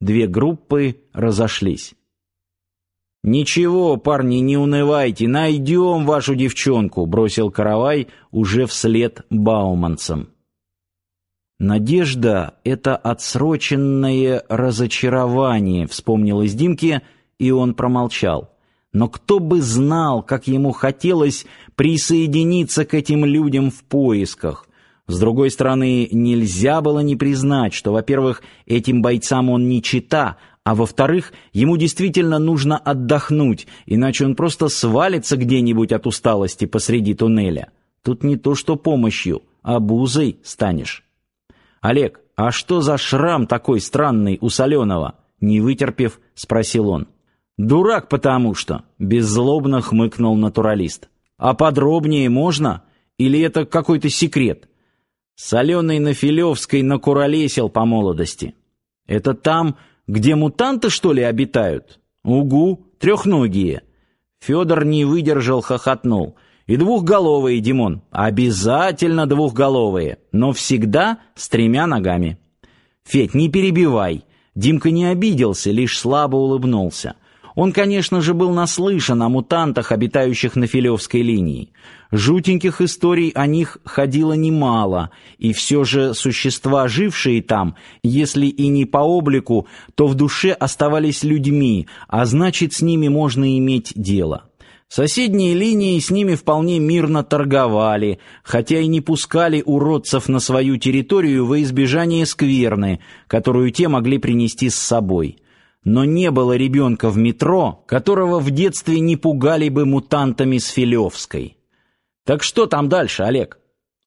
Две группы разошлись. «Ничего, парни, не унывайте, найдем вашу девчонку», — бросил Каравай уже вслед Бауманцам. «Надежда — это отсроченное разочарование», — вспомнилось Димке, и он промолчал. Но кто бы знал, как ему хотелось присоединиться к этим людям в поисках. С другой стороны, нельзя было не признать, что, во-первых, этим бойцам он не чита, а во-вторых, ему действительно нужно отдохнуть, иначе он просто свалится где-нибудь от усталости посреди туннеля. Тут не то что помощью, а бузой станешь. «Олег, а что за шрам такой странный у Соленого?» Не вытерпев, спросил он. «Дурак потому что», — беззлобно хмыкнул натуралист. «А подробнее можно? Или это какой-то секрет?» Соленый на Филевской накуролесил по молодости. «Это там, где мутанты, что ли, обитают? Угу, трехногие. Федор не выдержал, хохотнул. И двухголовые, Димон, обязательно двухголовые, но всегда с тремя ногами. Федь, не перебивай. Димка не обиделся, лишь слабо улыбнулся. Он, конечно же, был наслышан о мутантах, обитающих на Филевской линии. Жутеньких историй о них ходило немало, и все же существа, жившие там, если и не по облику, то в душе оставались людьми, а значит, с ними можно иметь дело. Соседние линии с ними вполне мирно торговали, хотя и не пускали уродцев на свою территорию во избежание скверны, которую те могли принести с собой но не было ребенка в метро, которого в детстве не пугали бы мутантами с Филевской. Так что там дальше, Олег?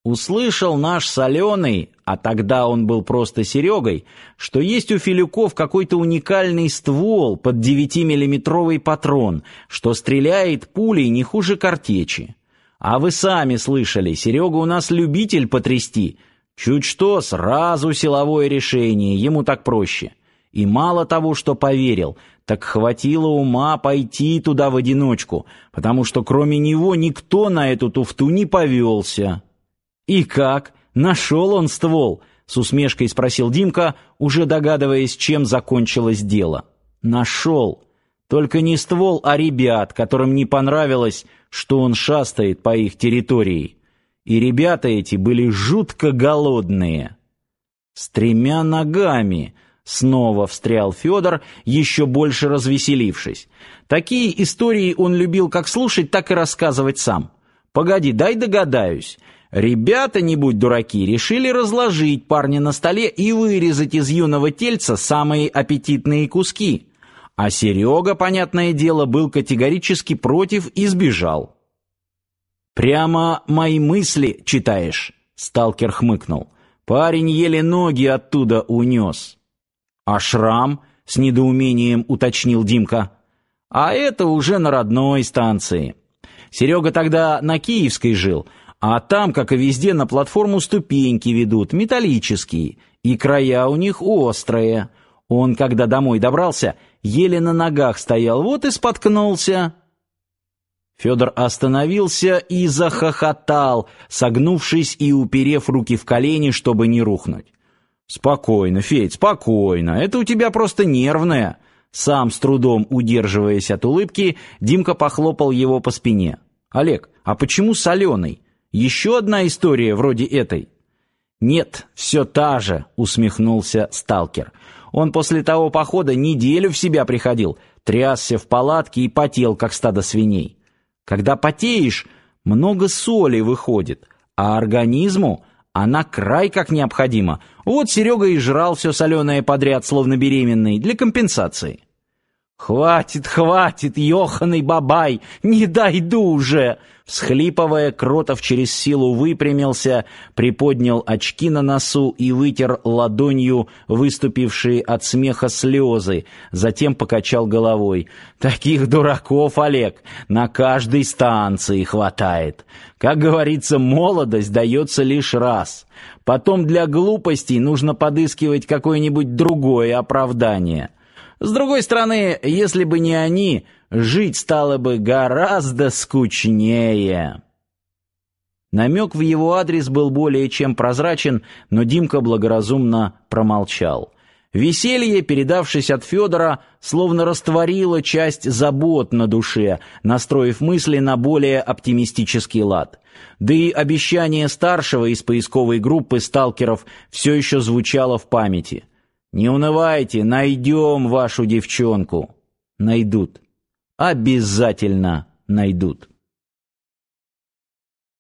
Услышал наш Соленый, а тогда он был просто Серегой, что есть у Филюков какой-то уникальный ствол под 9-миллиметровый патрон, что стреляет пулей не хуже картечи. А вы сами слышали, Серега у нас любитель потрясти. Чуть что, сразу силовое решение, ему так проще. И мало того, что поверил, так хватило ума пойти туда в одиночку, потому что кроме него никто на эту туфту не повелся. «И как? Нашел он ствол?» — с усмешкой спросил Димка, уже догадываясь, чем закончилось дело. «Нашел. Только не ствол, а ребят, которым не понравилось, что он шастает по их территории. И ребята эти были жутко голодные. С тремя ногами — Снова встрял Федор, еще больше развеселившись. Такие истории он любил как слушать, так и рассказывать сам. Погоди, дай догадаюсь. Ребята, не будь дураки, решили разложить парня на столе и вырезать из юного тельца самые аппетитные куски. А Серега, понятное дело, был категорически против и сбежал. «Прямо мои мысли читаешь?» — сталкер хмыкнул. «Парень еле ноги оттуда унес». «А шрам?» — с недоумением уточнил Димка. «А это уже на родной станции. Серега тогда на Киевской жил, а там, как и везде, на платформу ступеньки ведут, металлические, и края у них острые. Он, когда домой добрался, еле на ногах стоял, вот и споткнулся». Федор остановился и захохотал, согнувшись и уперев руки в колени, чтобы не рухнуть. Спокойно, Федь, спокойно. Это у тебя просто нервное. Сам с трудом удерживаясь от улыбки, Димка похлопал его по спине. Олег, а почему соленый? Еще одна история вроде этой. Нет, все та же, усмехнулся сталкер. Он после того похода неделю в себя приходил, трясся в палатке и потел как стадо свиней. Когда потеешь, много соли выходит, а организму она край как необходима. Вот Серега и жрал все соленое подряд, словно беременный, для компенсации. «Хватит, хватит, ёханый бабай, не дойду уже!» Всхлипывая, Кротов через силу выпрямился, приподнял очки на носу и вытер ладонью выступившие от смеха слезы, затем покачал головой. «Таких дураков, Олег, на каждой станции хватает. Как говорится, молодость дается лишь раз. Потом для глупостей нужно подыскивать какое-нибудь другое оправдание». С другой стороны, если бы не они, жить стало бы гораздо скучнее. Намек в его адрес был более чем прозрачен, но Димка благоразумно промолчал. Веселье, передавшись от Федора, словно растворило часть забот на душе, настроив мысли на более оптимистический лад. Да и обещание старшего из поисковой группы сталкеров все еще звучало в памяти. «Не унывайте, найдем вашу девчонку». Найдут. Обязательно найдут.